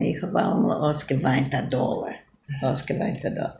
Ich war einmal ausgeweint, eine Dolle. Ausgeweint, Dolle.